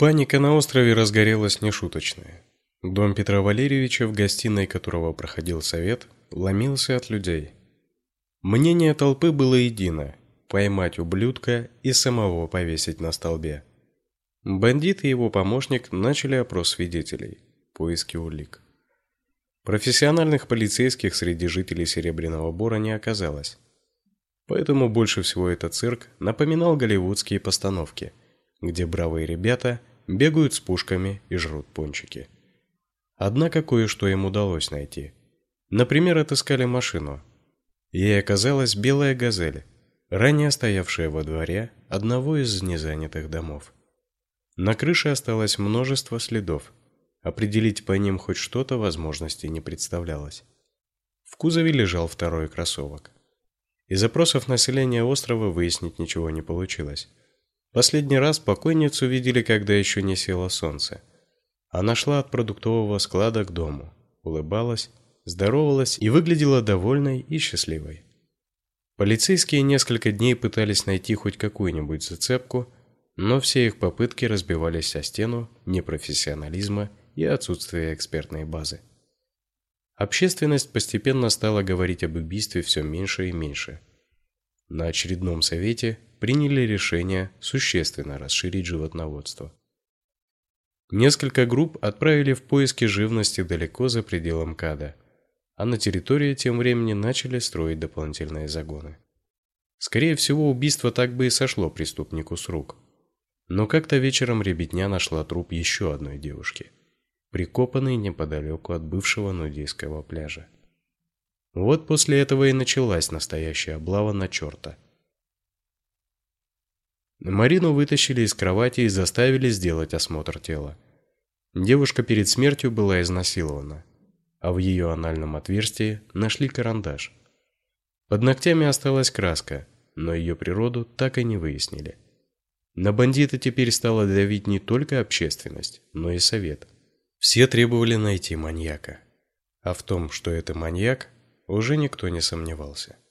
Паника на острове разгорелась нешуточная. Дом Петра Валерьевича, в гостиной которого проходил совет, ломился от людей. Мнение толпы было едино: поймать ублюдка и самого повесить на столбе. Бандит и его помощник начали опрос свидетелей, поиски улик. Профессиональных полицейских среди жителей Серебряного Бора не оказалось. Поэтому больше всего этот цирк напоминал голливудские постановки, где бравые ребята бегают с пушками и жрут пончики. Однако кое-что им удалось найти. Например, отыскали машину. Ей оказалась белая газель, ранее стоявшая во дворе одного из незанятых домов. На крыше осталось множество следов. Определить по ним хоть что-то возможности не представлялось. В кузове лежал второй кроссовок. Из опросов населения острова выяснить ничего не получилось. Последний раз покойницу видели, когда еще не село солнце. Она шла от продуктового склада к дому, улыбалась, здоровалась и выглядела довольной и счастливой. Полицейские несколько дней пытались найти хоть какую-нибудь зацепку, но все их попытки разбивались о стену непрофессионализма и отсутствия экспертной базы. Общественность постепенно стала говорить об убийстве все меньше и меньше. На очередном совете приняли решение существенно расширить животноводство. Несколько групп отправили в поиски живности далеко за пределом КАДа, а на территории тем временем начали строить дополнительные загоны. Скорее всего, убийство так бы и сошло преступнику с рук. Но как-то вечером ребятня нашла труп еще одной девушки, прикопанной неподалеку от бывшего нудистского пляжа. Вот после этого и началась настоящая облава на черта. Марину вытащили из кровати и заставили сделать осмотр тела. Девушка перед смертью была изнасилована, а в ее анальном отверстии нашли карандаш. Под ногтями осталась краска, но ее природу так и не выяснили. На бандита теперь стала давить не только общественность, но и совет. Все требовали найти маньяка. А в том, что это маньяк, уже никто не сомневался.